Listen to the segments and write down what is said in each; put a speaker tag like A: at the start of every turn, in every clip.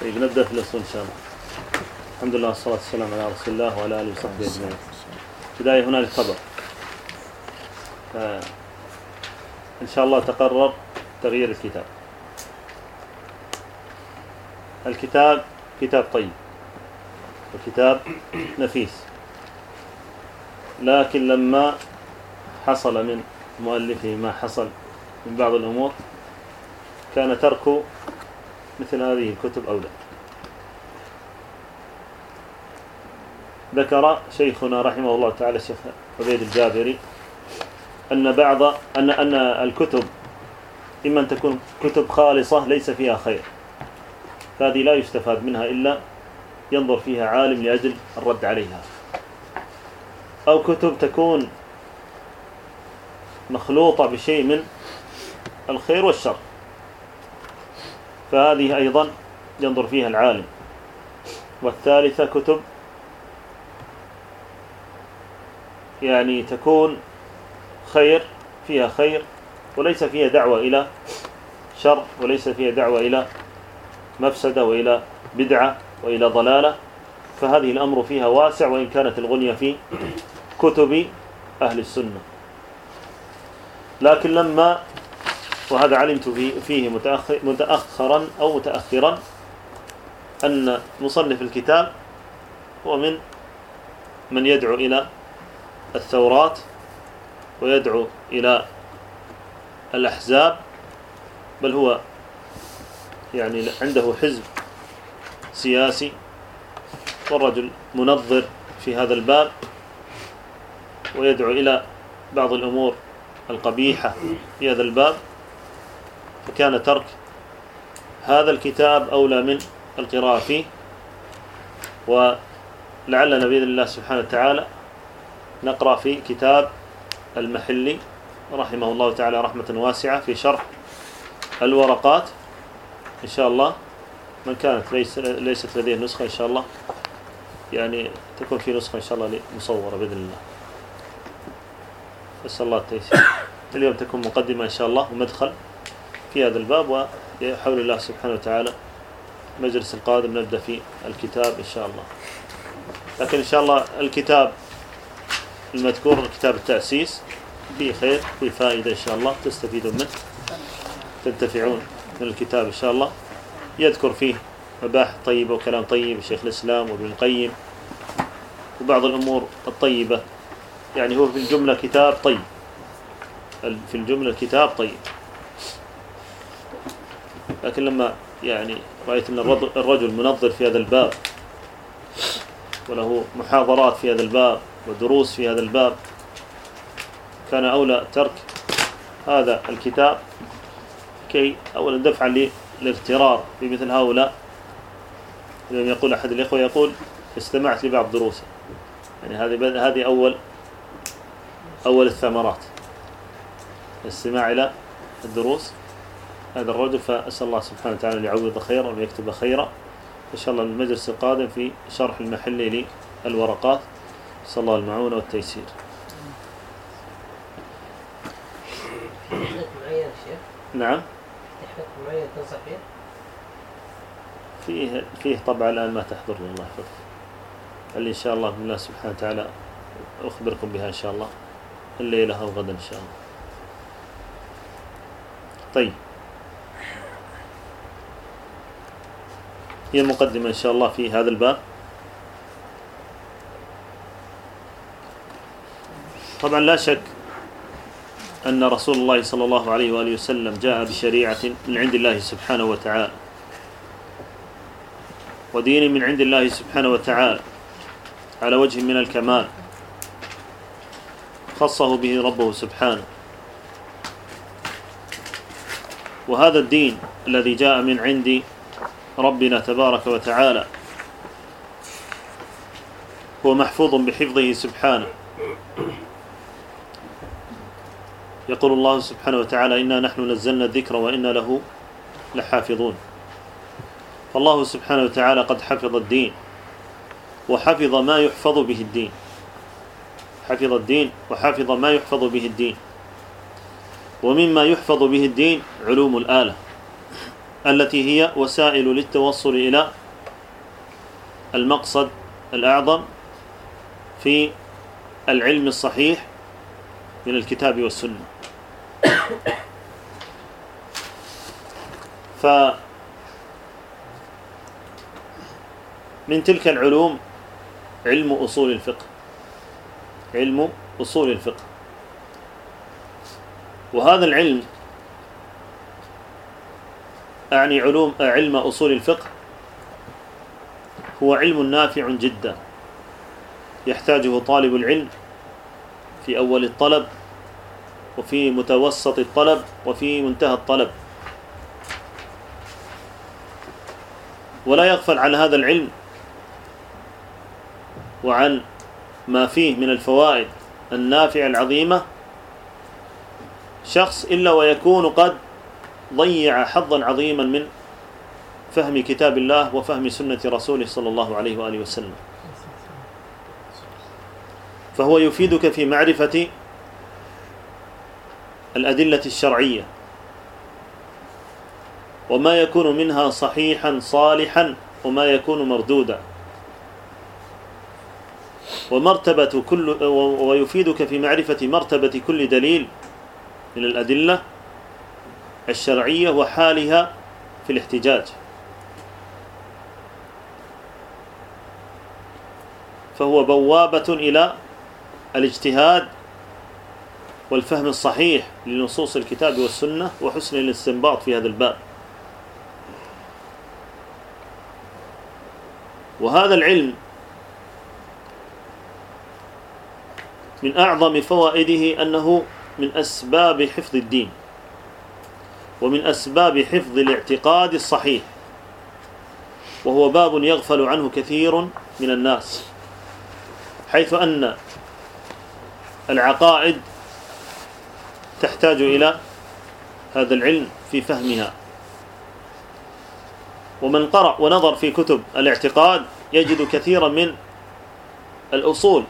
A: طيب نبدأ في الأصول إن شاء الله. الحمد لله والصلاة والسلام على رسول الله وعلى آله وصحبه أجمعين. بداية هنالك خبر. إن شاء الله تقرر تغيير الكتاب. الكتاب كتاب طيب وكتاب نفيس. لكن لما حصل من مؤلفه ما حصل من بعض الأمور كان ترك مثل هذه الكتب أولى ذكر شيخنا رحمه الله تعالى الشيخ عبيد الجابري أن بعض أن أن الكتب إما أن تكون كتب خالصة ليس فيها خير. فهذه لا يستفاد منها إلا ينظر فيها عالم لأجل الرد عليها. أو كتب تكون مخلوطة بشيء من الخير والشر. فهذه أيضا ينظر فيها العالم. والثالثة كتب يعني تكون خير فيها خير وليس فيها دعوة إلى شر وليس فيها دعوة إلى مفسدة وإلى بدعة وإلى ضلالة. فهذه الأمر فيها واسع وإن كانت الغنية في كتب أهل السنة. لكن لما وهذا علمت فيه متأخرا أو متأخرا أن مصنف الكتاب هو من من يدعو إلى الثورات ويدعو إلى الأحزاب بل هو يعني عنده حزب سياسي والرجل منظر في هذا الباب ويدعو إلى بعض الأمور القبيحة في هذا الباب. فكان ترك هذا الكتاب أولى من القراءة فيه ولعلنا بإذن الله سبحانه وتعالى نقرأ في كتاب المحلي رحمه الله تعالى رحمة واسعة في شرح الورقات. إن شاء الله من كانت ليس ليست لديه نسخة إن شاء الله يعني تكون في نسخة إن شاء الله مصورة بإذن الله. أسأل الله التيسير اليوم تكون مقدمة إن شاء الله ومدخل في هذا الباب وحول الله سبحانه وتعالى المجلس القادم نبدأ في الكتاب إن شاء الله. لكن إن شاء الله الكتاب المذكور كتاب التأسيس فيه خير فيه فائدة إن شاء الله تستفيدون منه تنتفعون من الكتاب إن شاء الله. يذكر فيه مباحث طيبة وكلام طيب شيخ الإسلام وابن القيم وبعض الأمور الطيبة. يعني هو في الجملة كتاب طيب. في الجملة الكتاب طيب. لكن لما يعني رأيت أن الرجل منظر في هذا الباب وله محاضرات في هذا الباب ودروس في هذا الباب كان أولى ترك هذا الكتاب كي أولا دفعا للاغترار بمثل هؤلاء. يقول أحد الإخوة يقول استمعت لبعض دروسه يعني هذه هذه أول أول الثمرات. الاستماع إلى الدروس. هذا الرجل فأسأل الله سبحانه وتعالى أن يعوض خيرا ويكتب خيرا. إن شاء الله المجلس القادم في شرح المحلي للورقات. صلى الله المعونة والتيسير. نعم؟ فيه فيه طبعا الآن ما تحضرني الله يحفظك. اللي إن شاء الله بالله سبحانه وتعالى أخبركم بها إن شاء الله. الليلة أو غدا إن شاء الله. طيب. هي المقدمة إن شاء الله في هذا الباب. طبعا لا شك أن رسول الله صلى الله عليه وآله وسلم جاء بشريعة من عند الله سبحانه وتعالى. ودين من عند الله سبحانه وتعالى على وجه من الكمال خصه به ربه سبحانه. وهذا الدين الذي جاء من عند ربنا تبارك وتعالى. هو محفوظ بحفظه سبحانه. يقول الله سبحانه وتعالى إنا نحن نزلنا الذكر وإنا له لحافظون. فالله سبحانه وتعالى قد حفظ الدين وحفظ ما يحفظ به الدين. حفظ الدين وحفظ ما يحفظ به الدين. ومما يحفظ به الدين علوم الآلة. التي هي وسائل للتوصل إلى المقصد الأعظم في العلم الصحيح من الكتاب والسنة. ف من تلك العلوم علم أصول الفقه. علم أصول الفقه. وهذا العلم أعني علوم علم أصول الفقه. هو علم نافع جدا. يحتاجه طالب العلم في أول الطلب وفي متوسط الطلب وفي منتهى الطلب. ولا يغفل عن هذا العلم وعن ما فيه من الفوائد النافعة العظيمة شخص إلا ويكون قد ضيع حظا عظيما من فهم كتاب الله وفهم سنة رسوله صلى الله عليه وآله وسلم. فهو يفيدك في معرفة الأدلة الشرعية. وما يكون منها صحيحا صالحا وما يكون مردودا. ومرتبة كل ويفيدك في معرفة مرتبة كل دليل من الأدلة الشرعية وحالها في الاحتجاج. فهو بوابة إلى الاجتهاد والفهم الصحيح لنصوص الكتاب والسنة وحسن الاستنباط في هذا الباب. وهذا العلم من أعظم فوائده أنه من أسباب حفظ الدين. ومن أسباب حفظ الاعتقاد الصحيح وهو باب يغفل عنه كثير من الناس حيث أن العقائد تحتاج إلى هذا العلم في فهمها. ومن قرأ ونظر في كتب الاعتقاد يجد كثيرا من الأصول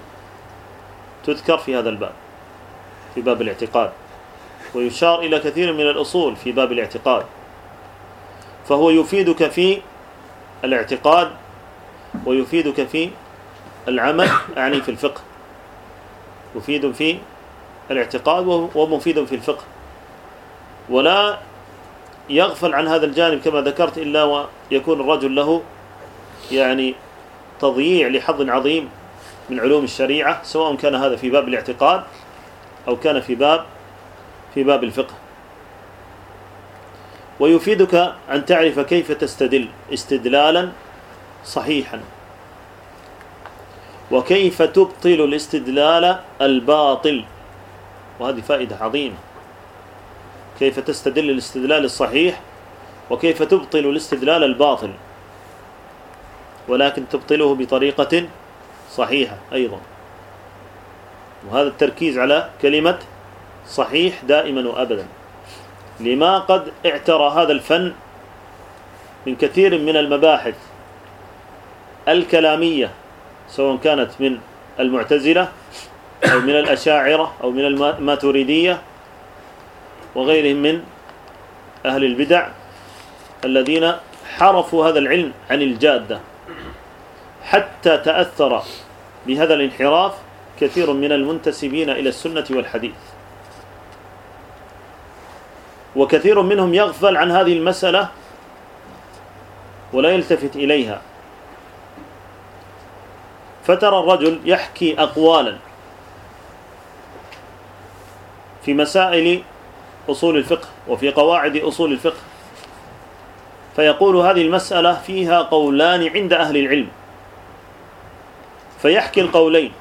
A: تذكر في هذا الباب في باب الاعتقاد. ويشار إلى كثير من الأصول في باب الاعتقاد. فهو يفيدك في الاعتقاد ويفيدك في العمل أعني في الفقه. مفيد في الاعتقاد ومفيد في الفقه. ولا يغفل عن هذا الجانب كما ذكرت إلا ويكون الرجل له يعني تضييع لحظ عظيم من علوم الشريعة سواء كان هذا في باب الاعتقاد أو كان في باب في باب الفقه. ويفيدك أن تعرف كيف تستدل استدلالا صحيحا. وكيف تبطل الاستدلال الباطل. وهذه فائدة عظيمة. كيف تستدل الاستدلال الصحيح. وكيف تبطل الاستدلال الباطل. ولكن تبطله بطريقة صحيحة أيضا. وهذا التركيز على كلمة صحيح دائما وأبدا. لما قد اعترى هذا الفن من كثير من المباحث الكلامية سواء كانت من المعتزلة أو من الأشاعرة أو من الماتريدية وغيرهم من أهل البدع الذين حرفوا هذا العلم عن الجادة. حتى تأثر بهذا الانحراف كثير من المنتسبين إلى السنة والحديث. وكثير منهم يغفل عن هذه المسألة ولا يلتفت إليها. فترى الرجل يحكي أقوالا في مسائل أصول الفقه وفي قواعد أصول الفقه. فيقول هذه المسألة فيها قولان عند أهل العلم. فيحكي القولين.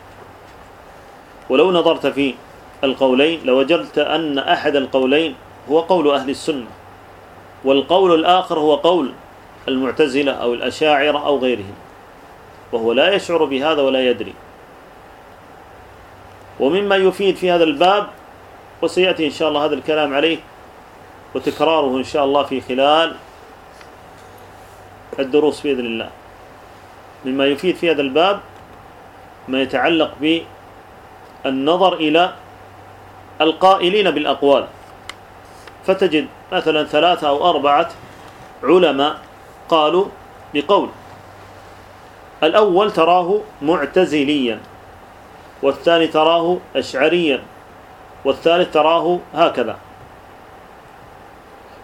A: ولو نظرت في القولين لوجدت أن أحد القولين هو قول أهل السنة والقول الآخر هو قول المعتزلة أو الأشاعرة أو غيرهم وهو لا يشعر بهذا ولا يدري. ومما يفيد في هذا الباب وسيأتي إن شاء الله هذا الكلام عليه وتكراره إن شاء الله في خلال الدروس بإذن الله. مما يفيد في هذا الباب ما يتعلق بالنظر إلى القائلين بالأقوال. فتجد مثلا ثلاثة أو أربعة علماء قالوا بقول الأول تراه معتزليا والثاني تراه أشعريا والثالث تراه هكذا.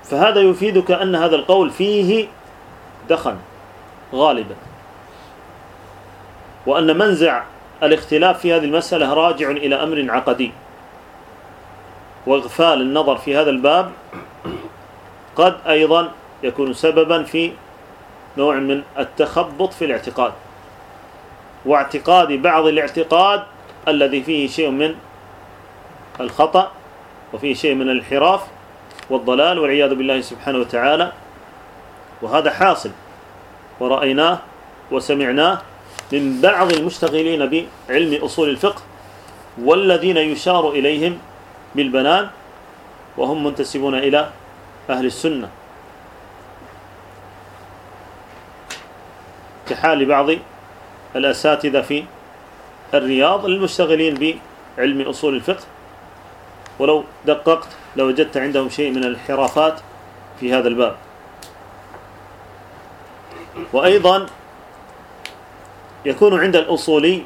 A: فهذا يفيدك أن هذا القول فيه دخن غالبا. وأن منزع الاختلاف في هذه المسألة راجع إلى أمر عقدي. واغفال النظر في هذا الباب قد أيضا يكون سببا في نوع من التخبط في الاعتقاد. واعتقاد بعض الاعتقاد الذي فيه شيء من الخطأ وفيه شيء من الانحراف والضلال والعياذ بالله سبحانه وتعالى. وهذا حاصل. ورأيناه وسمعناه من بعض المشتغلين بعلم أصول الفقه والذين يشار إليهم بالبنان وهم منتسبون إلى أهل السنة. كحال بعض الأساتذة في الرياض المشتغلين بعلم أصول الفقه. ولو دققت لوجدت عندهم شيء من الانحرافات في هذا الباب. وأيضا يكون عند الأصولي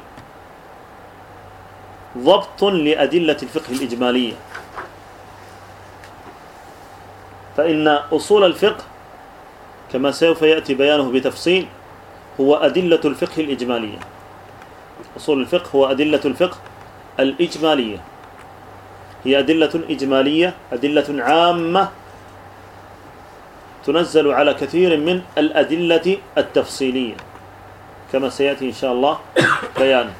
A: ضبط لأدلة الفقه الإجمالية. فإن أصول الفقه كما سوف يأتي بيانه بتفصيل هو أدلة الفقه الإجمالية. أصول الفقه هو أدلة الفقه الإجمالية. هي أدلة إجمالية أدلة عامة تنزل على كثير من الأدلة التفصيلية. كما سيأتي إن شاء الله بيانه.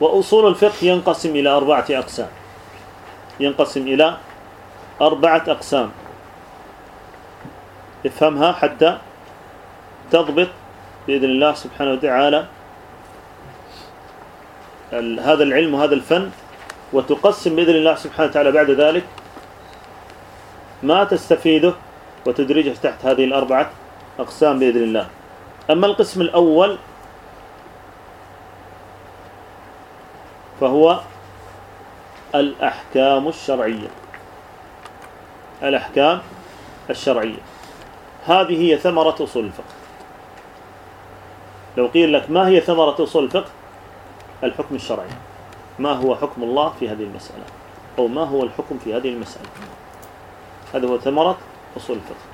A: وأصول الفقه ينقسم إلى أربعة أقسام. ينقسم إلى أربعة أقسام. افهمها حتى تضبط بإذن الله سبحانه وتعالى هذا العلم وهذا الفن وتقسم بإذن الله سبحانه وتعالى بعد ذلك ما تستفيده وتدرجه تحت هذه الأربعة أقسام بإذن الله. أما القسم الأول فهو الأحكام الشرعية. الأحكام الشرعية. هذه هي ثمرة أصول الفقه. لو قيل لك ما هي ثمرة أصول الفقه؟ الحكم الشرعي. ما هو حكم الله في هذه المسألة؟ أو ما هو الحكم في هذه المسألة؟ هذا هو ثمرة أصول الفقه.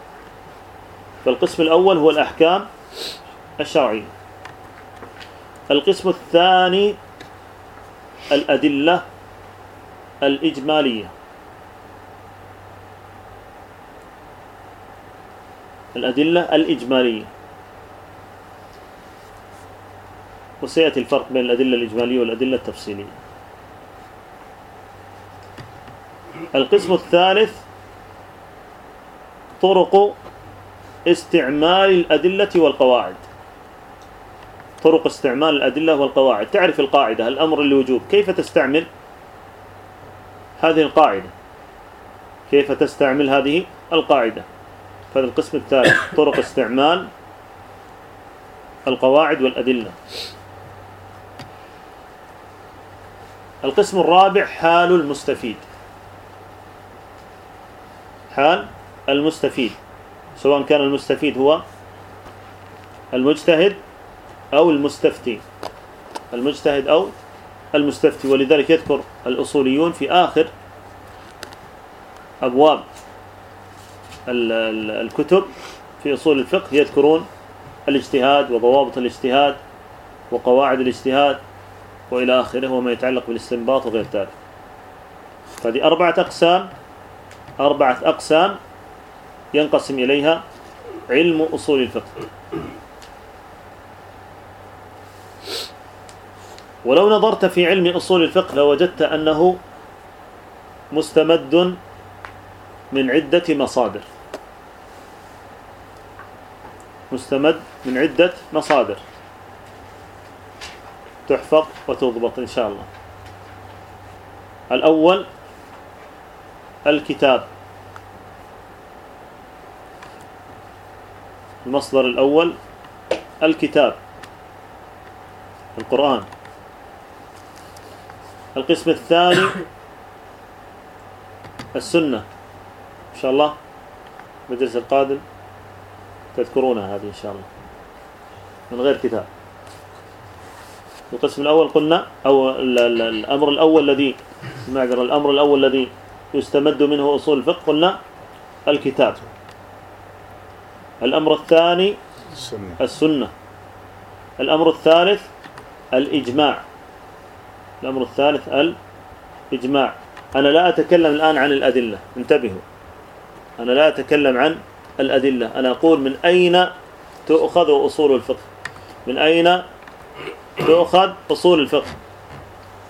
A: فالقسم الأول هو الأحكام الشرعية. القسم الثاني الأدلة الإجمالية. الأدلة الإجمالية. وسيأتي الفرق بين الأدلة الإجمالية والأدلة التفصيلية. القسم الثالث طرق استعمال الأدلة والقواعد. طرق استعمال الأدلة والقواعد. تعرف القاعدة الأمر للوجوب كيف تستعمل هذه القاعدة؟ كيف تستعمل هذه القاعدة؟ هذا القسم الثالث طرق استعمال القواعد والأدلة. القسم الرابع حال المستفيد. حال المستفيد. سواء كان المستفيد هو المجتهد أو المستفتي. المجتهد أو المستفتي. ولذلك يذكر الأصوليون في آخر أبواب الكتب في أصول الفقه يذكرون الاجتهاد وضوابط الاجتهاد وقواعد الاجتهاد وإلى آخره وما يتعلق بالاستنباط وغير ذلك. هذه أربعة أقسام أربعة أقسام ينقسم إليها علم أصول الفقه. ولو نظرت في علم أصول الفقه لوجدت أنه مستمد من عدة مصادر. مستمد من عدة مصادر. تحفظ وتضبط إن شاء الله. الأول الكتاب. المصدر الأول الكتاب. القرآن. القسم الثاني السنة. إن شاء الله المجلس القادم تذكرونها هذه إن شاء الله. من غير كتاب. القسم الأول قلنا أو الأمر الأول الذي معذرة الأمر الأول الذي يستمد منه أصول الفقه قلنا الكتاب. الأمر الثاني
B: السنة.
A: السنة. الأمر الثالث الإجماع. الأمر الثالث الإجماع أنا لا أتكلم الآن عن الأدلة. انتبهوا. أنا لا أتكلم عن الأدلة. أنا أقول من أين تؤخذ أصول الفقه؟ من أين تؤخذ أصول الفقه؟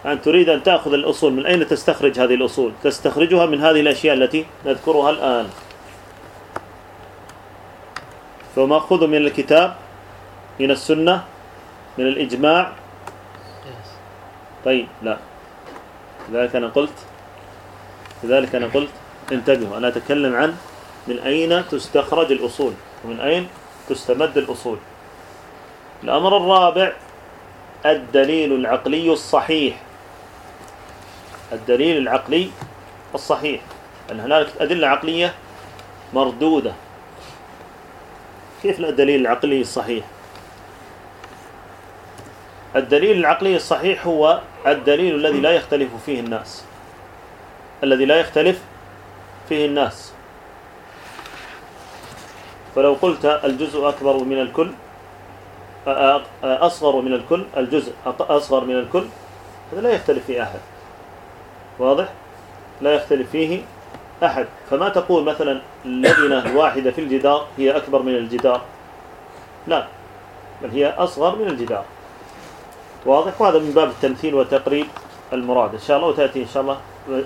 A: أن تريد أن تأخذ الأصول من أين تستخرج هذه الأصول؟ تستخرجها من هذه الأشياء التي نذكرها الآن. فمأخوذ من الكتاب من السنة من الإجماع طيب لا. لذلك أنا قلت لذلك أنا قلت انتبهوا أنا أتكلم عن من أين تستخرج الأصول ومن أين تستمد الأصول. الأمر الرابع الدليل العقلي الصحيح. الدليل العقلي الصحيح. أن هنالك أدلة عقلية مردودة. كيف الدليل العقلي الصحيح؟ الدليل العقلي الصحيح هو الدليل الذي لا يختلف فيه الناس. الذي لا يختلف فيه الناس. فلو قلت الجزء أكبر من الكل أصغر من الكل الجزء أصغر من الكل هذا لا يختلف فيه أحد. واضح؟ لا يختلف فيه أحد. فما تقول مثلا اللبنة الواحدة في الجدار هي أكبر من الجدار؟ لا بل هي أصغر من الجدار. واضح؟ وهذا من باب التمثيل وتقريب المراد. إن شاء الله وتأتي إن شاء الله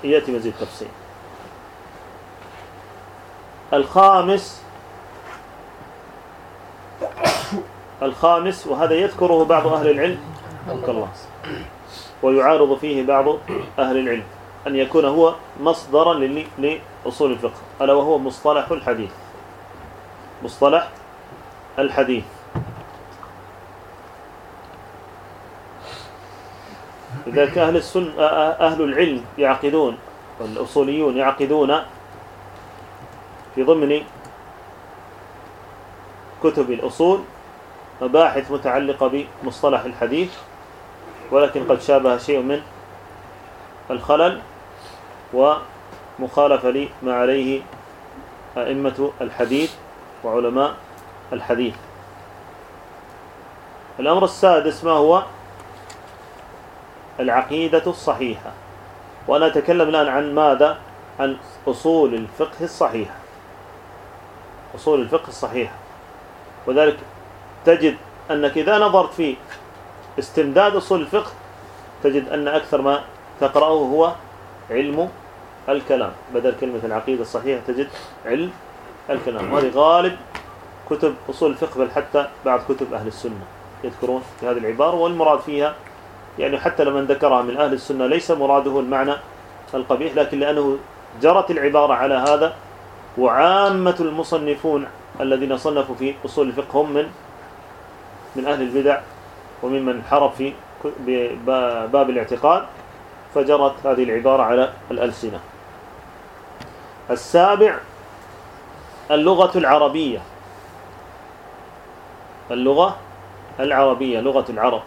A: يأتي مزيد تفصيل. الخامس الخامس وهذا يذكره بعض أهل العلم الله ويعارض فيه بعض أهل العلم أن يكون هو مصدرا لأصول الفقه ألا وهو مصطلح الحديث. مصطلح الحديث. لذلك أهل, السن أهل العلم يعقدون والأصوليون يعقدون في ضمن كتب الأصول مباحث متعلقة بمصطلح الحديث ولكن قد شابه شيء من الخلل ومخالفة لما عليه أئمة الحديث وعلماء الحديث. الأمر السادس ما هو؟ العقيدة الصحيحة. وأنا أتكلم الآن عن ماذا؟ عن أصول الفقه الصحيحة. أصول الفقه الصحيحة. وذلك تجد أنك إذا نظرت في استمداد أصول الفقه تجد أن أكثر ما تقرأه هو علم الكلام. بدل كلمة العقيدة الصحيحة تجد علم الكلام. وهذه غالب كتب أصول الفقه بل حتى بعض كتب أهل السنة يذكرون في هذه العبارة والمراد فيها يعني حتى لمن ذكرها من أهل السنة ليس مراده المعنى القبيح لكن لأنه جرت العبارة على هذا وعامة المصنفون الذين صنفوا في أصول الفقه هم من من أهل البدع وممن انحرف في باب الاعتقاد فجرت هذه العبارة على الألسنة. السابع اللغة العربية. اللغة العربية لغة العرب.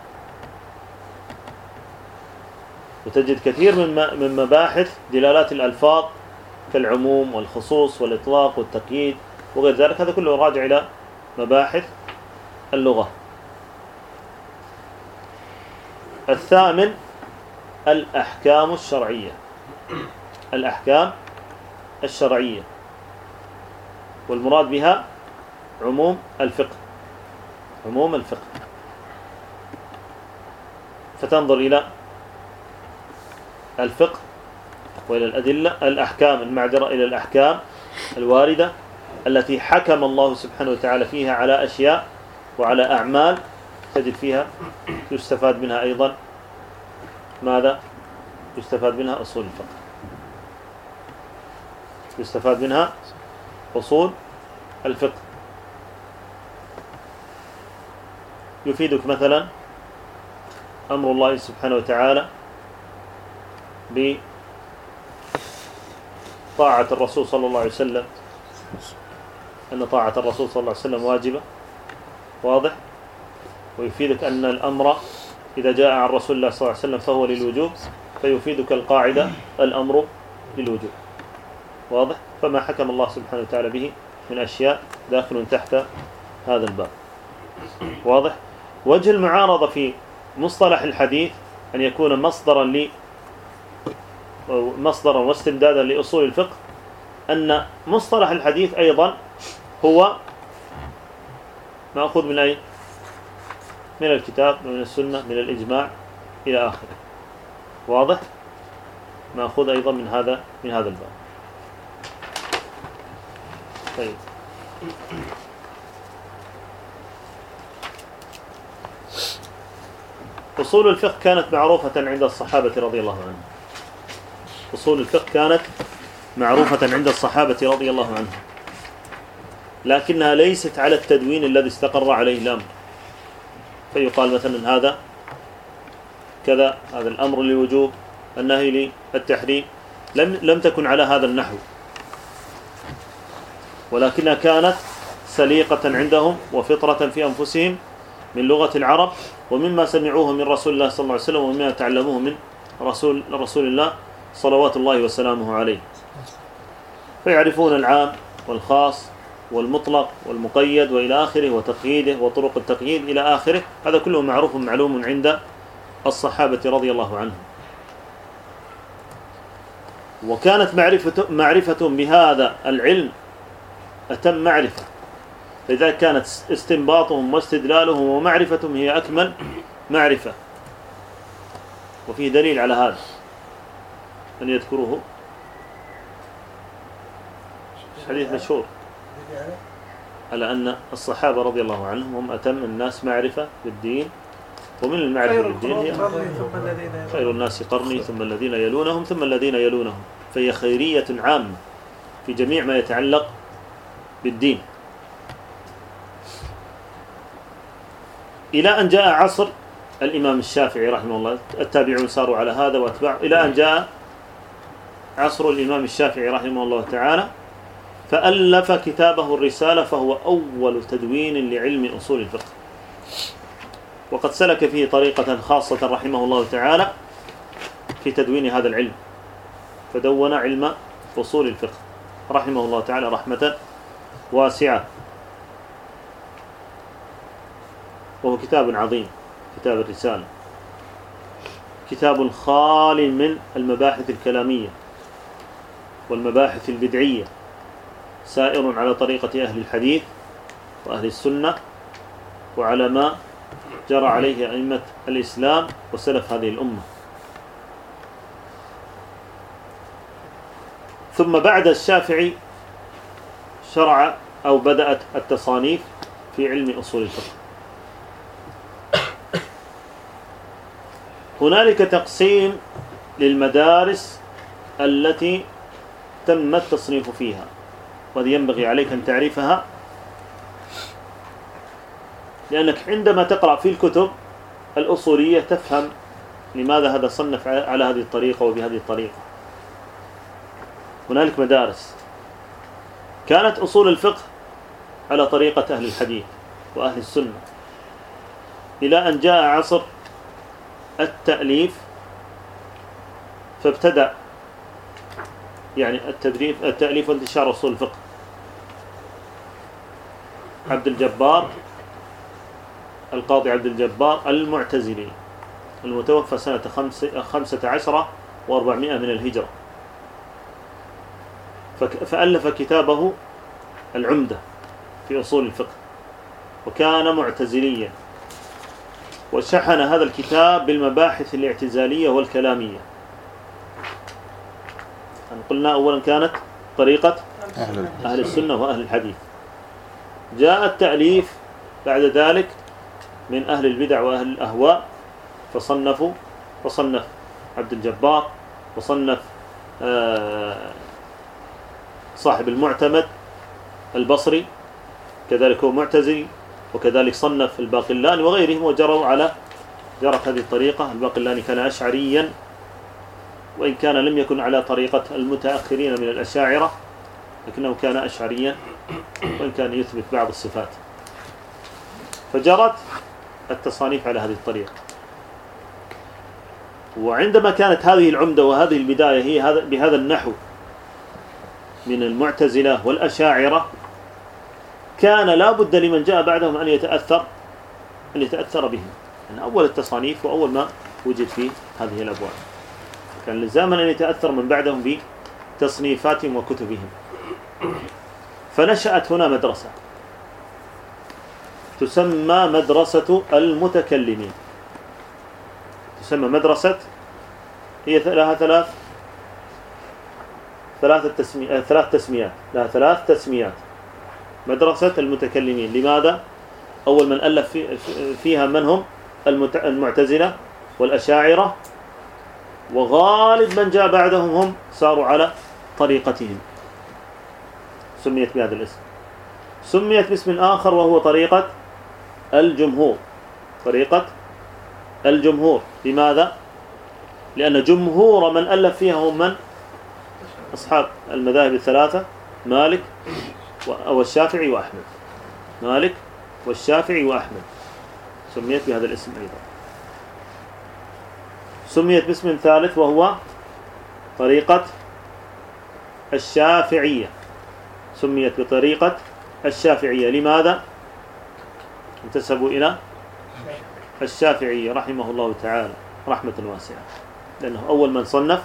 A: وتجد كثير من من مباحث دلالات الألفاظ كالعموم والخصوص والإطلاق والتقييد وغير ذلك. هذا كله راجع إلى مباحث اللغة. الثامن الأحكام الشرعية. الأحكام الشرعية. والمراد بها عموم الفقه. عموم الفقه. فتنظر إلى الفقه وإلى الأدلة الأحكام المعذرة إلى الأحكام الواردة التي حكم الله سبحانه وتعالى فيها على أشياء وعلى أعمال تجد فيها يستفاد منها أيضا. ماذا؟ يستفاد منها أصول الفقه. يستفاد منها أصول الفقه. يفيدك مثلا أمر الله سبحانه وتعالى طاعة الرسول صلى الله عليه وسلم. أن طاعة الرسول صلى الله عليه وسلم واجبة واضح؟ ويفيدك أن الأمر إذا جاء عن رسول الله صلى الله عليه وسلم فهو للوجوب فيفيدك القاعدة الأمر للوجوب. واضح؟ فما حكم الله سبحانه وتعالى به من أشياء داخل تحت هذا الباب. واضح؟ وجه المعارضة في مصطلح الحديث أن يكون مصدرا مصدرا واستمدادا لأصول الفقه أن مصطلح الحديث أيضا هو مأخوذ من أي؟ من الكتاب ومن السنة من الإجماع إلى آخره واضح؟ مأخوذ أيضا من هذا من هذا الباب طيب أصول الفقه كانت معروفة عند الصحابة رضي الله عنهم أصول الفقه كانت معروفة عند الصحابة رضي الله عنهم. لكنها ليست على التدوين الذي استقر عليه الأمر. فيقال مثلا هذا كذا هذا الأمر للوجوب النهي للتحريم. لم لم تكن على هذا النحو. ولكنها كانت سليقة عندهم وفطرة في أنفسهم من لغة العرب ومما سمعوه من رسول الله صلى الله عليه وسلم ومما تعلموه من رسول رسول الله صلوات الله وسلامه عليه. فيعرفون العام والخاص والمطلق والمقيد وإلى آخره وتقييده وطرق التقييد إلى آخره. هذا كله معروف معلوم عند الصحابة رضي الله عنهم. وكانت معرفة معرفة بهذا العلم أتم معرفة. لذلك كانت استنباطهم واستدلالهم ومعرفتهم هي أكمل معرفة. وفيه دليل على هذا. من يذكره. حديث مشهور. على أن الصحابة رضي الله عنهم هم أتم الناس معرفة بالدين ومن المعرفة بالدين هي خير الناس قرني ثم الذين يلونهم ثم الذين يلونهم. فهي خيرية عامة في جميع ما يتعلق بالدين. إلى أن جاء عصر الإمام الشافعي رحمه الله التابعون صاروا على هذا وأتباع إلى أن جاء عصر الإمام الشافعي رحمه الله تعالى فألف كتابه الرسالة فهو أول تدوين لعلم أصول الفقه. وقد سلك فيه طريقة خاصة رحمه الله تعالى في تدوين هذا العلم فدون علم أصول الفقه. رحمه الله تعالى رحمة واسعة. وهو كتاب عظيم كتاب الرسالة. كتاب خال من المباحث الكلامية. والمباحث البدعية سائر على طريقة أهل الحديث وأهل السنة وعلى ما جرى عليه أئمة الإسلام وسلف هذه الأمة. ثم بعد الشافعي شرع أو بدأت التصانيف في علم أصول الفقه. هنالك تقسيم للمدارس التي تم التصنيف فيها. وهذه ينبغي عليك أن تعرفها. لأنك عندما تقرأ في الكتب الأصولية تفهم لماذا هذا صنف على هذه الطريقة وبهذه الطريقة. هنالك مدارس. كانت أصول الفقه على طريقة أهل الحديث وأهل السنة. إلى أن جاء عصر التأليف فابتدأ يعني التدريب التأليف وانتشار أصول الفقه. عبد الجبار القاضي عبد الجبار المعتزلي المتوفى سنة خمسة عشرة وأربعمائة من الهجرة. فألف كتابه العمدة في أصول الفقه وكان معتزليا. وشحن هذا الكتاب بالمباحث الاعتزالية والكلامية. قلنا أولا كانت طريقة أهل السنة وأهل الحديث. جاء التأليف بعد ذلك من أهل البدع وأهل الأهواء فصنفوا فصنف عبد الجبار وصنف آه، صاحب المعتمد البصري كذلك هو معتزلي وكذلك صنف الباقلاني وغيرهم وجروا على جرت هذه الطريقة. الباقلاني كان أشعريا. وإن كان لم يكن على طريقة المتأخرين من الأشاعرة لكنه كان أشعريا وإن كان يثبت بعض الصفات. فجرت التصانيف على هذه الطريقة. وعندما كانت هذه العمدة وهذه البداية هي هذا بهذا النحو من المعتزلة والأشاعرة كان لا بد لمن جاء بعدهم أن يتأثر أن يتأثر بهم. يعني أول التصانيف وأول ما وجد في هذه الأبواب. كان لزاما أن يتأثر من بعدهم بتصنيفاتهم وكتبهم. فنشأت هنا مدرسة. تسمى مدرسة المتكلمين. تسمى مدرسة هي لها ثلاث ثلاث تسمي... آه، ثلاث تسميات. لها ثلاث تسميات. مدرسة المتكلمين. لماذا؟ أول من ألف في... فيها من هم. المعتزلة والأشاعرة وغالب من جاء بعدهم هم صاروا على طريقتهم. سميت بهذا الاسم. سميت باسم آخر وهو طريقة الجمهور. طريقة الجمهور. لماذا؟ لأن جمهور من ألف فيها هم من؟ أصحاب المذاهب الثلاثة مالك والشافعي وأحمد. مالك والشافعي وأحمد. سميت بهذا الاسم أيضا. سميت باسم ثالث وهو طريقة الشافعية. سميت بطريقة الشافعية. لماذا؟ انتسبوا إلى الشافعي رحمه الله تعالى رحمة واسعة. لأنه أول من صنف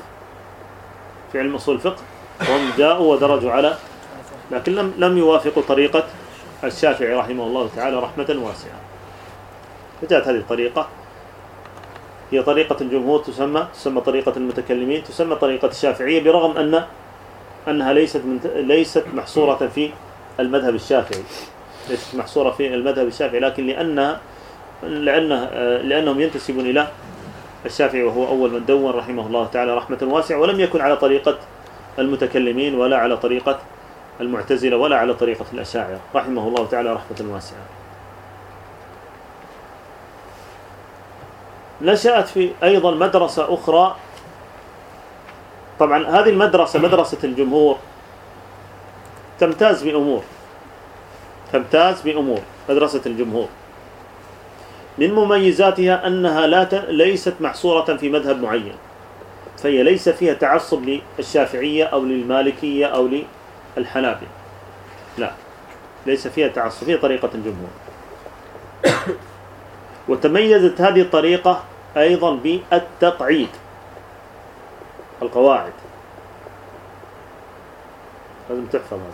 A: في علم أصول الفقه وهم جاءوا ودرجوا على لكن لم لم يوافقوا طريقة الشافعي رحمه الله تعالى رحمة واسعة. فجاءت هذه الطريقة هي طريقة الجمهور تسمى تسمى طريقة المتكلمين تسمى طريقة الشافعية برغم أن أنها ليست من ليست محصورة في المذهب الشافعي. ليست محصورة في المذهب الشافعي لكن لأنها لأنه لأنهم ينتسبون إلى الشافعي وهو أول من دون رحمه الله تعالى رحمة واسعة ولم يكن على طريقة المتكلمين ولا على طريقة المعتزلة ولا على طريقة الأشاعرة رحمه الله تعالى رحمة واسعة. نشأت في أيضا مدرسة أخرى. طبعا هذه المدرسة مدرسة الجمهور تمتاز بأمور تمتاز بأمور مدرسة الجمهور. من مميزاتها أنها لا. ليست محصورة في مذهب معين فهي ليس فيها تعصب للشافعية أو للمالكية أو للحنابلة. لا ليس فيها تعصب هي طريقة الجمهور. وتميزت هذه الطريقة أيضا بالتقعيد القواعد. لازم تحفظ هذا.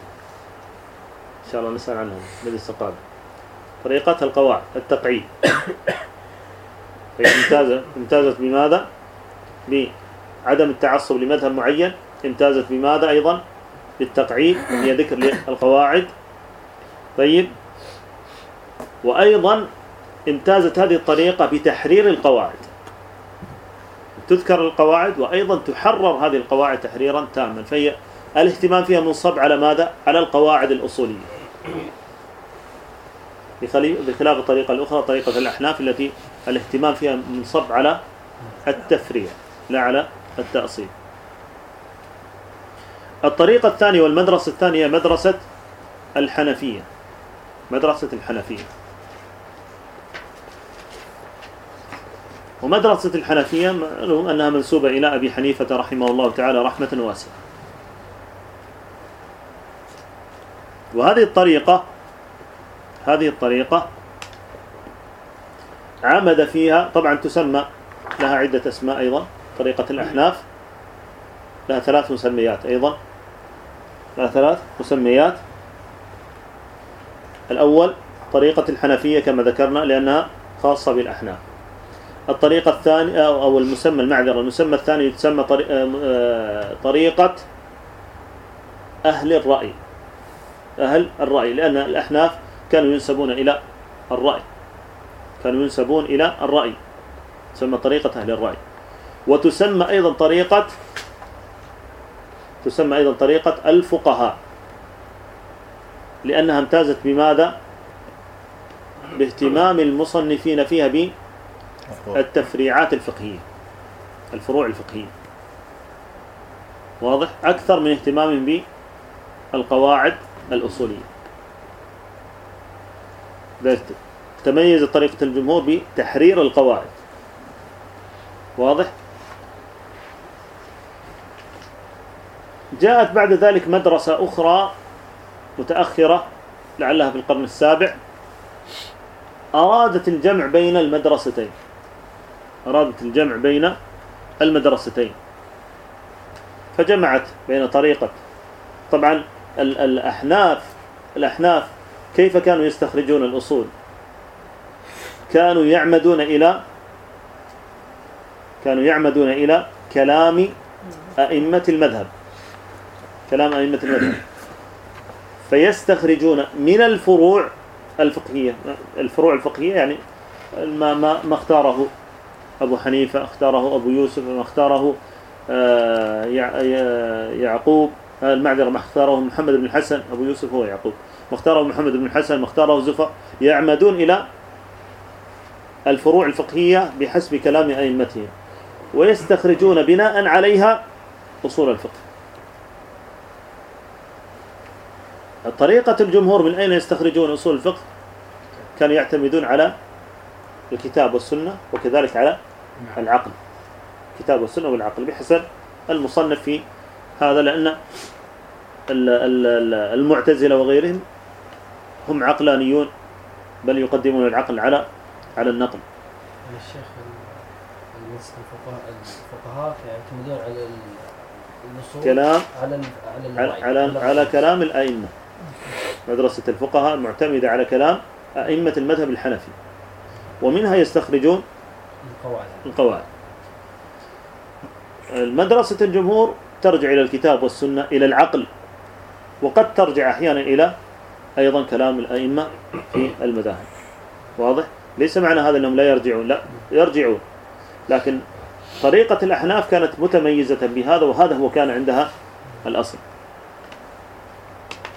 A: إن شاء الله نسأل عنها مجلس القادم طريقة القواعد التقعيد. فهي امتازت امتازت بماذا؟ بعدم التعصب لمذهب معين. امتازت بماذا أيضا؟ بالتقعيد وهي ذكر للقواعد. طيب وأيضا امتازت هذه الطريقة بتحرير القواعد. تذكر القواعد وأيضا تحرر هذه القواعد تحريرا تاما. فهي الاهتمام فيها منصب على ماذا؟ على القواعد الأصولية. بخلاف الطريقة الأخرى طريقة الأحناف التي الاهتمام فيها منصب على التفريع لا على التأصيل. الطريقة الثانية والمدرسة الثانية مدرسة الحنفية. مدرسة الحنفية. ومدرسة الحنفية معلوم أنها منسوبة إلى أبي حنيفة رحمه الله تعالى رحمة واسعة. وهذه الطريقة هذه الطريقة عمد فيها طبعا تسمى لها عدة أسماء أيضا طريقة الأحناف لها ثلاث مسميات أيضا لها ثلاث مسميات. الأول طريقة الحنفية كما ذكرنا لأنها خاصة بالأحناف. الطريقة الثانية أو المسمى المعذرة المسمى الثاني يتسمى آه، طريقة أهل الرأي. أهل الرأي لأن الأحناف كانوا ينسبون إلى الرأي. كانوا ينسبون إلى الرأي. تسمى طريقة أهل الرأي. وتسمى أيضا طريقة تسمى أيضا طريقة الفقهاء. لأنها امتازت بماذا؟ باهتمام المصنفين فيها بالتفريعات الفقهية الفروع الفقهية. واضح؟ أكثر من اهتمام بالقواعد الأصولية. تميز طريقة الجمهور بتحرير القواعد. واضح؟ جاءت بعد ذلك مدرسة أخرى متأخرة لعلها في القرن السابع أرادت الجمع بين المدرستين. أرادت الجمع بين المدرستين. فجمعت بين طريقة. طبعا الأحناف الأحناف كيف كانوا يستخرجون الأصول؟ كانوا يعمدون إلى كانوا يعمدون إلى كلام أئمة المذهب. كلام أئمة المذهب. فيستخرجون من الفروع الفقهية. الفروع الفقهية يعني ما, ما, ما اختاره أبو حنيفة اختاره أبو يوسف اختاره آه، يعقوب آه، المعذرة ما اختاره محمد بن الحسن أبو يوسف هو يعقوب. ما اختاره محمد بن الحسن ما اختاره زفر. يعمدون إلى الفروع الفقهية بحسب كلام أئمتهم ويستخرجون بناء عليها أصول الفقه. طريقة الجمهور من أين يستخرجون أصول الفقه؟ كانوا يعتمدون على الكتاب والسنة وكذلك على العقل الكتاب والسنة والعقل. بحسب المصنف في هذا لأن المعتزلة وغيرهم هم عقلانيون بل يقدمون العقل على على النقل.
B: الشيخ الفقهاء يعتمدون على النصوص
A: كلام على على, على, على كلام الأئمة. مدرسة الفقهاء معتمدة على كلام أئمة المذهب الحنفي. ومنها يستخرجون القواعد. القواعد المدرسة الجمهور ترجع إلى الكتاب والسنة إلى العقل وقد ترجع أحيانا إلى أيضا كلام الأئمة في المذاهب. واضح؟ ليس معنى هذا أنهم لا يرجعون. لا يرجعون. لكن طريقة الأحناف كانت متميزة بهذا وهذا هو كان عندها الأصل.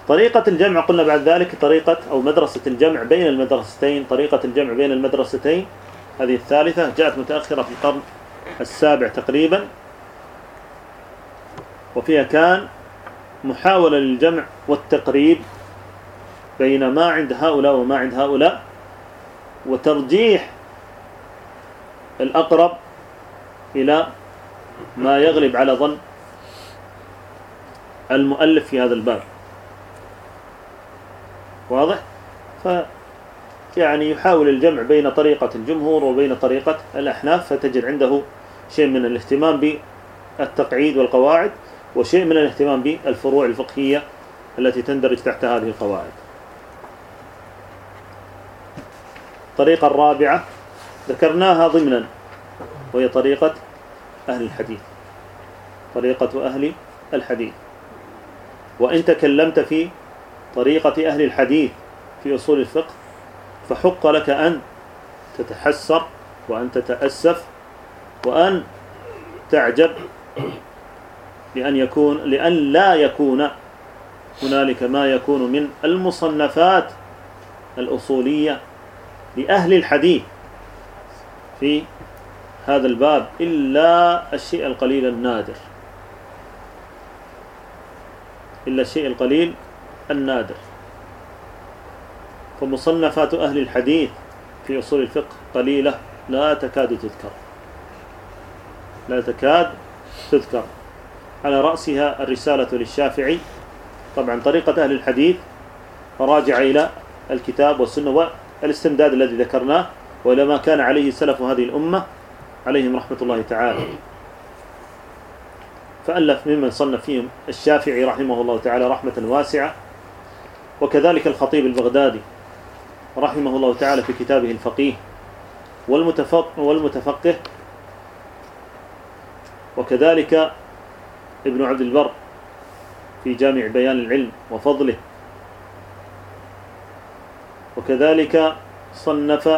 A: طريقة الجمع قلنا بعد ذلك طريقة أو مدرسة الجمع بين المدرستين. طريقة الجمع بين المدرستين هذه الثالثة جاءت متأخرة في القرن السابع تقريبا وفيها كان محاولة للجمع والتقريب بين ما عند هؤلاء وما عند هؤلاء وترجيح الأقرب إلى ما يغلب على ظن المؤلف في هذا الباب واضح؟ ف يعني يحاول الجمع بين طريقة الجمهور وبين طريقة الأحناف فتجد عنده شيء من الاهتمام بالتقعيد والقواعد وشيء من الاهتمام بالفروع الفقهية التي تندرج تحت هذه القواعد. الطريقة الرابعة ذكرناها ضمنا وهي طريقة أهل الحديث. طريقة أهل الحديث. وإن تكلمت في طريقة أهل الحديث في أصول الفقه فحق لك أن تتحسر وأن تتأسف وأن تعجب لأن يكون لأن لا يكون هنالك ما يكون من المصنفات الأصولية لأهل الحديث في هذا الباب إلا الشيء القليل النادر. إلا الشيء القليل النادر. فمصنفات أهل الحديث في أصول الفقه قليلة لا تكاد تذكر. لا تكاد تذكر. على رأسها الرسالة للشافعي. طبعا طريقة أهل الحديث راجع إلى الكتاب والسنة والاستمداد الذي ذكرناه وإلى ما كان عليه سلف هذه الأمة عليهم رحمة الله تعالى. فألف ممن صنف فيهم الشافعي رحمه الله تعالى رحمة واسعة. وكذلك الخطيب البغدادي. رحمه الله تعالى في كتابه الفقيه والمتفقه وكذلك ابن عبد البر في جامع بيان العلم وفضله. وكذلك صنف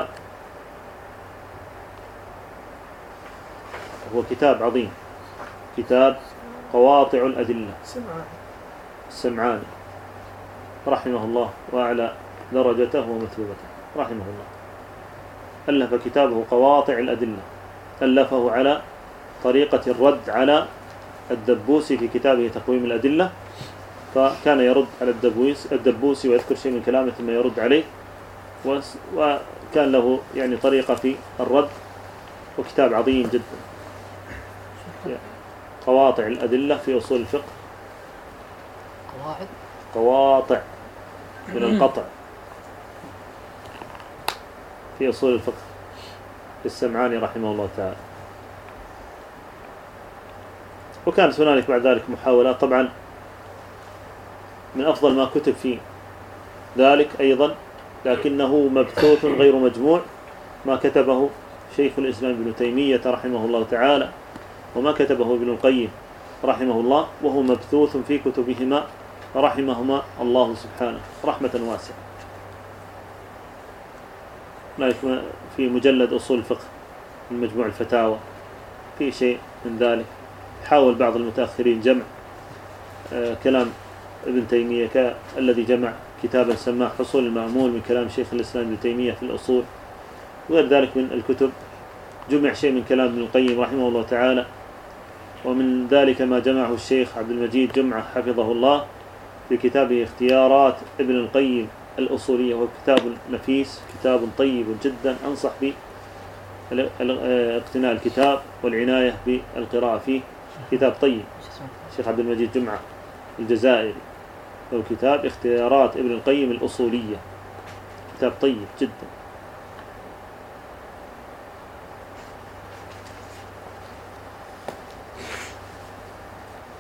A: هو كتاب عظيم كتاب قواطع الأدلة. السمعاني رحمه الله وأعلى درجته ومثوبته رحمه الله. ألف كتابه قواطع الأدلة. ألفه على طريقة الرد على الدبوسي في كتابه تقويم الأدلة. فكان يرد على الدبوس الدبوسي ويذكر شيء من كلامه ثم يرد عليه. وكان له يعني طريقة في الرد. وكتاب عظيم جدا. قواطع الأدلة في أصول الفقه.
B: قواعد؟
A: قواطع. من القطع. في أصول الفقه للسمعاني رحمه الله تعالى. وكانت هنالك بعد ذلك محاولات. طبعا من أفضل ما كتب في ذلك أيضا لكنه مبثوث غير مجموع ما كتبه شيخ الإسلام ابن تيمية رحمه الله تعالى وما كتبه ابن القيم رحمه الله وهو مبثوث في كتبهما رحمهما الله سبحانه رحمة واسعة. هناك في مجلد أصول الفقه من مجموع الفتاوى. في شيء من ذلك. حاول بعض المتأخرين جمع آه، كلام ابن تيمية الذي جمع كتابا سماه حصول المأمول من كلام شيخ الإسلام ابن تيمية في الأصول. وغير ذلك من الكتب. جمع شيء من كلام ابن القيم رحمه الله تعالى. ومن ذلك ما جمعه الشيخ عبد المجيد جمعة حفظه الله في كتابه اختيارات ابن القيم الأصولية وهو كتاب نفيس كتاب طيب جدا أنصح به. ال- ال- آه، اقتناء الكتاب والعناية بالقراءة فيه. كتاب طيب؟ الشيخ عبد المجيد جمعة الجزائري. له كتاب اختيارات ابن القيم الأصولية. كتاب طيب جدا.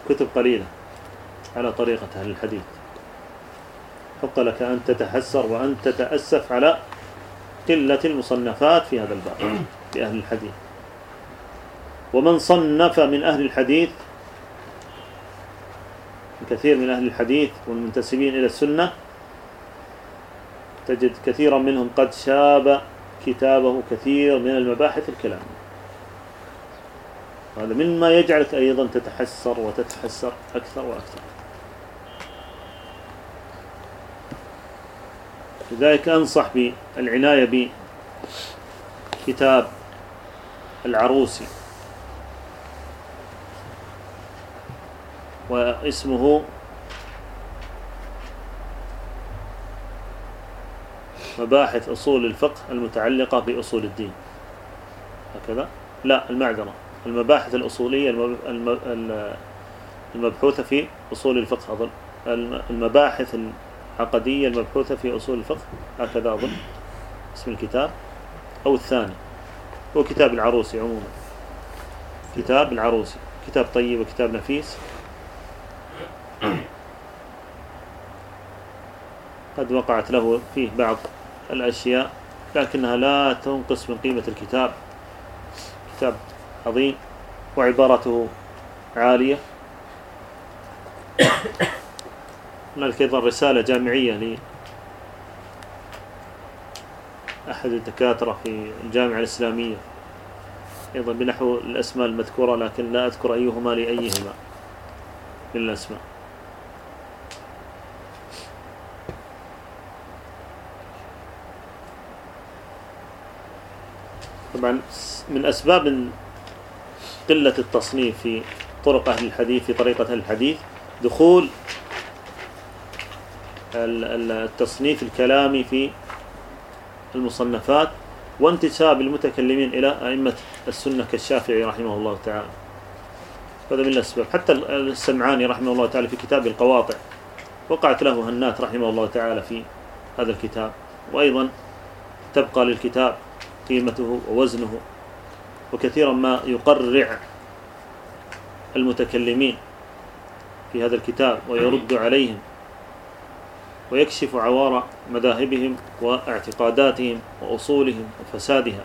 A: كتب قليلة على طريقة أهل الحديث. حق لك أن تتحسر وأن تتأسف على قلة المصنفات في هذا الباب لأهل الحديث. ومن صنف من أهل الحديث كثير من أهل الحديث والمنتسبين إلى السنة تجد كثيرا منهم قد شاب كتابه كثير من المباحث الكلامية هذا مما يجعلك أيضا تتحسر وتتحسر أكثر وأكثر. لذلك أنصح بالعناية بكتاب العروسي. واسمه مباحث أصول الفقه المتعلقة بأصول الدين. هكذا؟ لا المعذرة. المباحث الأصولية المب- الم- ال- المبحوثة في أصول الفقه أظن. الم- المباحث العقدية المبحوثة في أصول الفقه هكذا أظن اسم الكتاب. أو الثاني هو كتاب العروسي عموما. كتاب العروسي. كتاب طيب وكتاب نفيس. قد وقعت له فيه بعض الأشياء لكنها لا تنقص من قيمة الكتاب. كتاب عظيم وعبارته عالية. هناك أيضا رسالة جامعية لأحد الدكاترة في الجامعة الإسلامية. أيضا بنحو الأسماء المذكورة لكن لا أذكر أيهما لأيهما. من الأسماء. طبعا من أسباب قلة التصنيف في طرق أهل الحديث في طريقة أهل الحديث دخول التصنيف الكلامي في المصنفات وانتساب المتكلمين إلى أئمة السنة كالشافعي رحمه الله تعالى. هذا من الأسباب. حتى ال- السمعاني رحمه الله تعالى في كتاب القواطع وقعت له هنات رحمه الله تعالى في هذا الكتاب. وأيضا تبقى للكتاب قيمته ووزنه. وكثيرا ما يقرع المتكلمين في هذا الكتاب ويرد عليهم. ويكشف عوار مذاهبهم واعتقاداتهم وأصولهم وفسادها.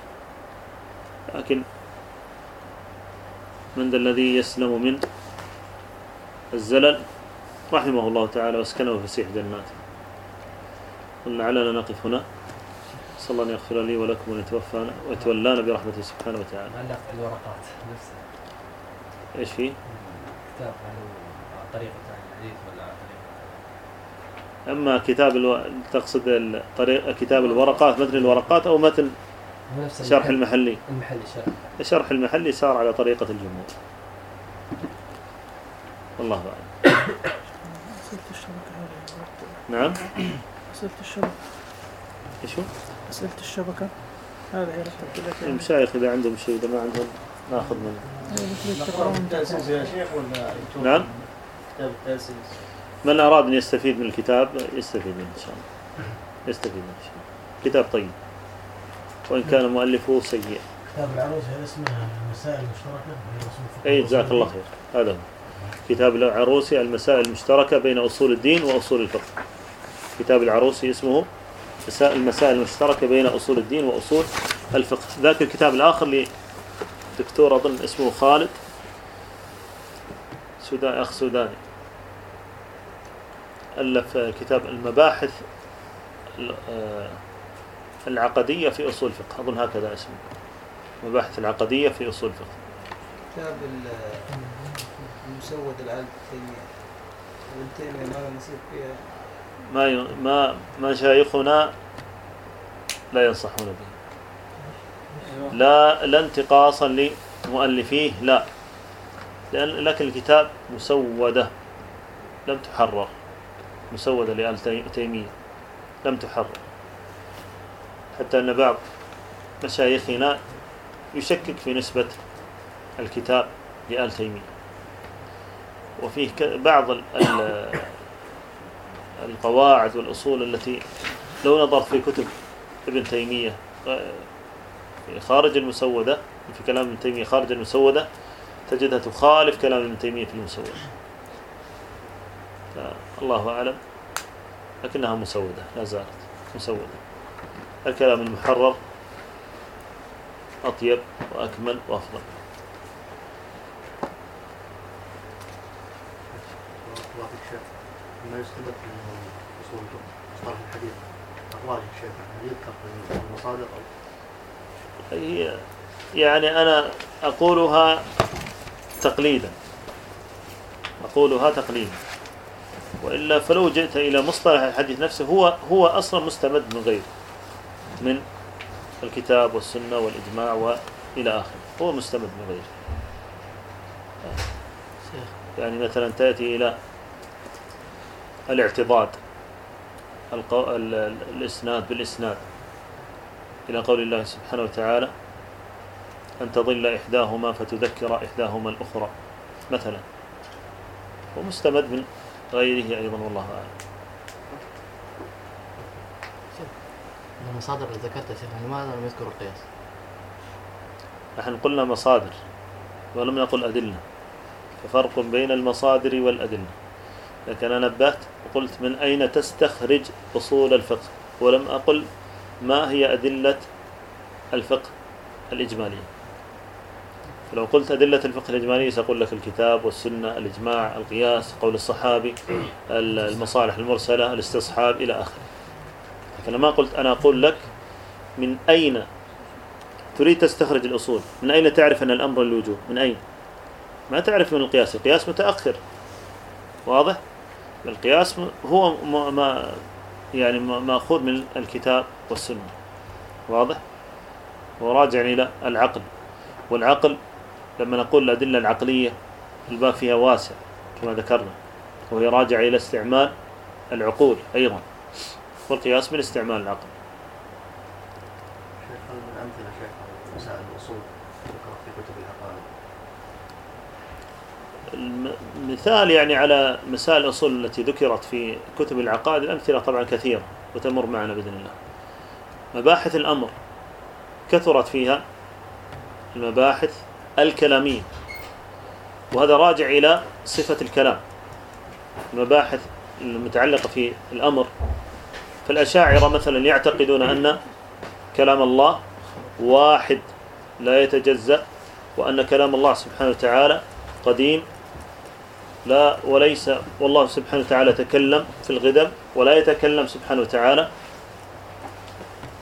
A: لكن من ذا الذي يسلم من الزلل؟ رحمه الله تعالى واسكنه فسيح جناته ولعلنا نقف هنا. صلى الله أن يغفر لي ولكم ويتوفانا ويتولانا برحمته سبحانه وتعالى.
B: معلق في الورقات نفسه
A: إيش فيه؟
B: كتاب هو طريقة الحديث
A: أما كتاب ألو... تقصد الطريق... كتاب الورقات متن الورقات أو متن شرح
B: المحل-
A: المحلي.
B: المحلي شرح
A: الشرح المحلي صار على طريقة الجمهور. الله أعلم. نعم؟
C: أسئلة الشبكة
A: إيش هو؟
C: أسئلة الشبكة هذه هي رتبت لك.
A: المشايخ إذا عندهم شيء إذا ما عندهم ناخذ منه.
C: مثل
A: نعم.
D: من
A: أراد أن يستفيد من الكتاب يستفيد منه إن شاء الله. يستفيد منه إن شاء الله. كتاب طيب. وإن كان مؤلفه سيء.
E: كتاب العروس هذا اسمها المسائل المشتركة بين أصول الفقه
A: أي جزاك الله. خير. هذا هو. كتاب العروسي المسائل المشتركة بين أصول الدين وأصول الفقه. كتاب العروسي اسمه مسا- المسائل المشتركة بين أصول الدين وأصول الفقه. ذاك الكتاب الآخر لدكتور أظن اسمه خالد. سوداني أخ سوداني. ألف كتاب المباحث ال- آه، العقدية في أصول الفقه. أظن هكذا اسمه مباحث العقدية في أصول الفقه.
F: كتاب ال- المسود العالم التيمية ابن تيمية ما له نصيب فيها.
A: ما. ما مشايخنا لا ينصحون به. لا لا انتقاصا لمؤلفيه لا. لأن لكن الكتاب مسودة لم تحرر. مسودة لآل تي- تيمية. لم تحرر حتى أن بعض مشايخنا يشكك في نسبة الكتاب لآل تيمية. وفيه بعض ال- ال- القواعد والأصول التي لو نظرت في كتب ابن تيمية آه، خارج المسودة في كلام ابن تيمية خارج المسودة تجدها تخالف كلام ابن تيمية في المسودة. الله أعلم. لكنها مسودة لا زالت مسودة. الكلام المحرر أطيب وأكمل وأفضل.
E: ما يستمد من مصطلح الحديث الشيخ يذكر في المصادر
A: هي يعني أنا أقولها تقليدا. أقولها تقليدا. وإلا فلو جئت إلى مصطلح الحديث نفسه هو هو أصلا مستمد من غيره من الكتاب والسنة والإجماع وإلى آخره هو مستمد من غيره. يعني مثلا تأتي إلى الاعتضاد القو... ال... ال- الإسناد بالإسناد إلى قول الله سبحانه وتعالى أن تضل إحداهما فتذكر إحداهما الأخرى. مثلا ومستمد من غيره أيضا والله أعلم.
B: المصادر اللي ذكرتها شيخ لماذا لم يذكر القياس؟
A: نحن قلنا مصادر ولم نقل أدلة. ففرق بين المصادر والأدلة. لكن أنا نبهت وقلت من أين تستخرج أصول الفقه؟ ولم أقل ما هي أدلة الفقه الإجمالية. فلو قلت أدلة الفقه الإجمالية سأقول لك الكتاب والسنة الإجماع القياس قول الصحابي ال- المصالح المرسلة الاستصحاب إلى آخره. لكن ما قلت أنا أقول لك من أين تريد تستخرج الأصول؟ من أين تعرف أن الأمر الوجوب من أين؟ ما تعرف من القياس. القياس متأخر. واضح؟ القياس هو ما يعني م- مأخوذ من الكتاب والسنة. واضح؟ وراجع إلى العقل. والعقل لما نقول الأدلة العقلية الباب فيها واسع كما ذكرنا وهي راجعة إلى استعمال العقول أيضا والقياس من استعمال العقل.
E: شيخ من أمثلة شيخ على مسائل الأصول في كتب العقائد؟
A: المثال يعني على مسائل الأصول التي ذكرت في كتب العقائد الأمثلة طبعا كثيرة وتمر معنا بإذن الله. مباحث الأمر كثرت فيها المباحث الكلامية. وهذا راجع إلى صفة الكلام المباحث المتعلقة في الأمر. فالأشاعرة مثلا يعتقدون أن كلام الله واحد لا يتجزأ وأن كلام الله سبحانه وتعالى قديم لا وليس والله سبحانه وتعالى تكلم في الغدم ولا يتكلم سبحانه وتعالى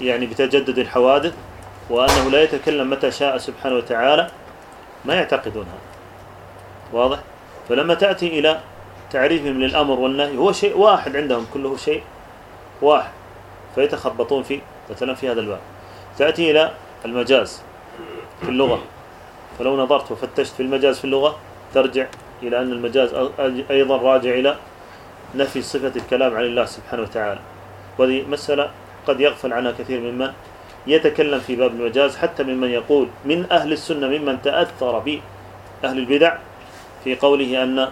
A: يعني بتجدد الحوادث وأنه لا يتكلم متى شاء سبحانه وتعالى. ما يعتقدون هذا واضح؟ فلما تأتي إلى تعريفهم للأمر والنهي هو شيء واحد عندهم كله شيء واحد فيتخبطون في مثلا في هذا الباب. تأتي إلى المجاز في اللغة. فلو نظرت وفتشت في المجاز في اللغة ترجع إلى أن المجاز أيضا راجع إلى نفي صفة الكلام عن الله سبحانه وتعالى. وهذه مسألة قد يغفل عنها كثير ممن يتكلم في باب المجاز حتى ممن يقول من أهل السنة ممن تأثر بأهل البدع في قوله أن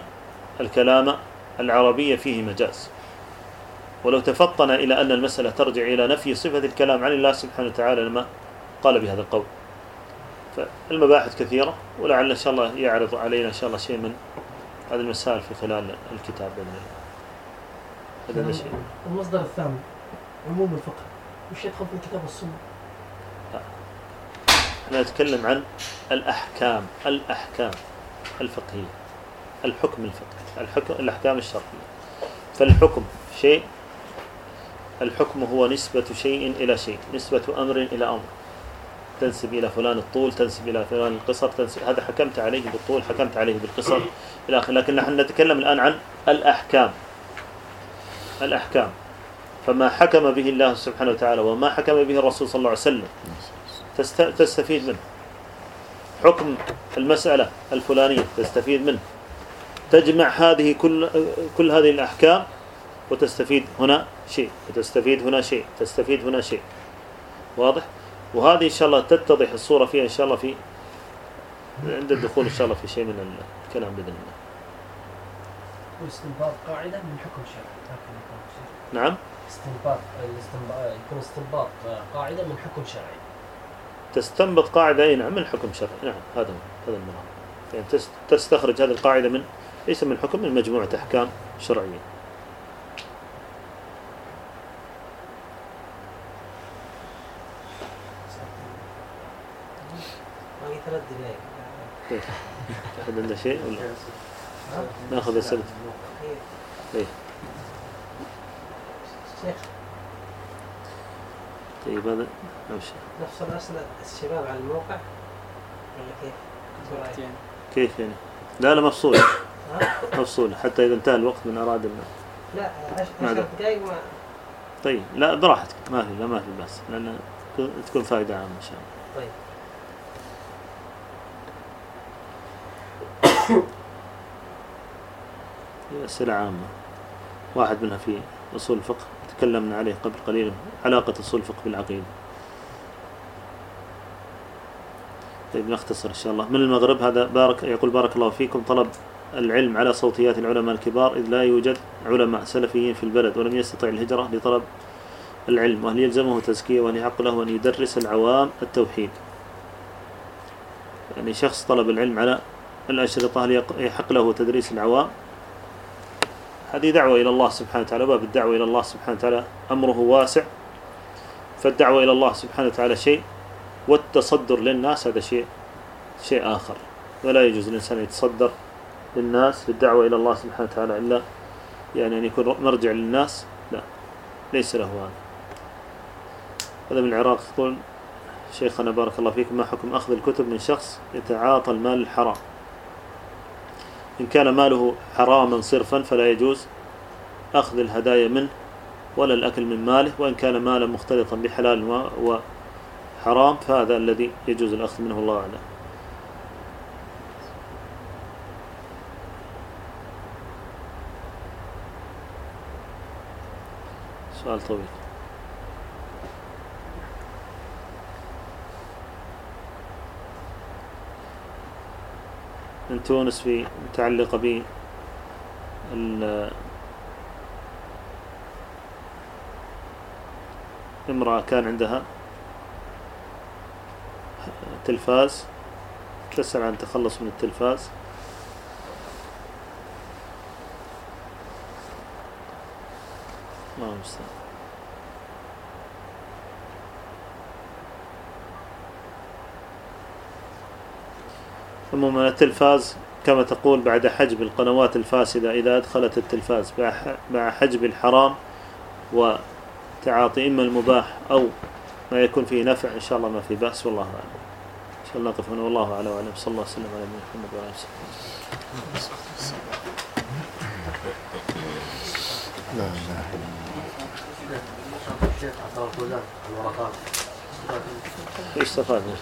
A: الكلام العربي فيه مجاز. ولو تفطن إلى أن المسألة ترجع إلى نفي صفة الكلام عن الله سبحانه وتعالى لما قال بهذا القول. فالمباحث كثيرة ولعل إن شاء الله يعرض علينا إن شاء الله شيء من هذه المسائل في خلال الكتاب بإذن الله. هذا شيء
G: المصدر الثاني عموم الفقه. وش يدخل في الكتاب والسنة.
A: إحنا نتكلم عن الأحكام الأحكام الفقهية الحكم الفقهي الحكم الأحكام الشرعية. فالحكم شيء الحكم هو نسبة شيء إلى شيء نسبة أمر إلى أمر. تنسب إلى فلان الطول تنسب إلى فلان القصر تنسب هذا حكمت عليه بالطول حكمت عليه بالقصر إلى آخره. لكن نحن نتكلم الآن عن الأحكام. الأحكام. فما حكم به الله سبحانه وتعالى وما حكم به الرسول صلى الله عليه وسلم؟ تستفيد منه. حكم المسألة الفلانية تستفيد منه. تجمع هذه كل كل هذه الأحكام وتستفيد هنا شيء. وتستفيد هنا شيء. تستفيد هنا شيء. واضح؟ وهذه إن شاء الله تتضح الصورة فيها إن شاء الله في عند الدخول إن شاء الله في شيء من الكلام بإذن الله.
G: واستنباط قاعدة من حكم شرعي.
A: نعم.
G: استنباط الاستنباط يكون استنباط قاعدة من حكم شرعي.
A: تستنبط قاعدة أي نعم من حكم شرعي. نعم هذا هذا المراد يعني تس- تستخرج هذه القاعدة من ليس من حكم من مجموعة أحكام شرعية. أحد عنده شيء ولا؟ نأخذ أسئلة. إيه.
F: شيخ
A: طيب هذا أمشي
F: نفس الأسئلة الشباب على الموقع؟ ولا كيف؟ برأيك؟
A: كيف يعني؟ لا لا مفصول
F: ها؟
A: مفصول حتى إذا انتهى الوقت من أراد
F: لا عشر. دقائق ما
A: طيب لا براحتك. ما في لا ما في بس لأن تكون فائدة عامة إن شاء الله.
F: طيب.
A: هي أسئلة عامة. واحد منها في أصول الفقه. تكلمنا عليه قبل قليل علاقة أصول الفقه بالعقيدة. طيب نختصر إن شاء الله. من المغرب هذا بارك يقول بارك الله فيكم طلب العلم على صوتيات العلماء الكبار إذ لا يوجد علماء سلفيين في البلد ولم يستطع الهجرة لطلب العلم وهل يلزمه تزكية وهل يحق له أن يدرس العوام التوحيد؟ يعني شخص طلب العلم على الأشرطة هل يحق له تدريس العوام؟ هذه دعوة إلى الله سبحانه وتعالى باب الدعوة إلى الله سبحانه وتعالى أمره واسع. فالدعوة إلى الله سبحانه وتعالى شيء والتصدر للناس هذا شيء شيء آخر. ولا يجوز الإنسان يتصدر للناس في الدعوة إلى الله سبحانه وتعالى إلا يعني أن يكون مرجع للناس. لا ليس له هذا. هذا من العراق يقول شيخنا بارك الله فيكم ما حكم أخذ الكتب من شخص يتعاطى المال الحرام؟ إن كان ماله حراما صرفا فلا يجوز أخذ الهدايا منه ولا الأكل من ماله وإن كان مالا مختلطا بحلال وحرام فهذا الذي يجوز الأخذ منه الله أعلم. سؤال طويل. من تونس في متعلقة ب امرأة كان عندها تلفاز تسأل عن التخلص من التلفاز. الله المستعان عموما التلفاز كما تقول بعد حجب القنوات الفاسدة إذا أدخلت التلفاز مع حجب الحرام وتعاطي إما المباح أو ما يكون فيه نفع إن شاء الله ما في بأس والله أعلم. إن شاء الله نقف هنا والله أعلم وأعلم. صلى الله وسلم على نبينا محمد وعلى آله وصحبه
E: عطاه الورقات
A: إيش استفادنا؟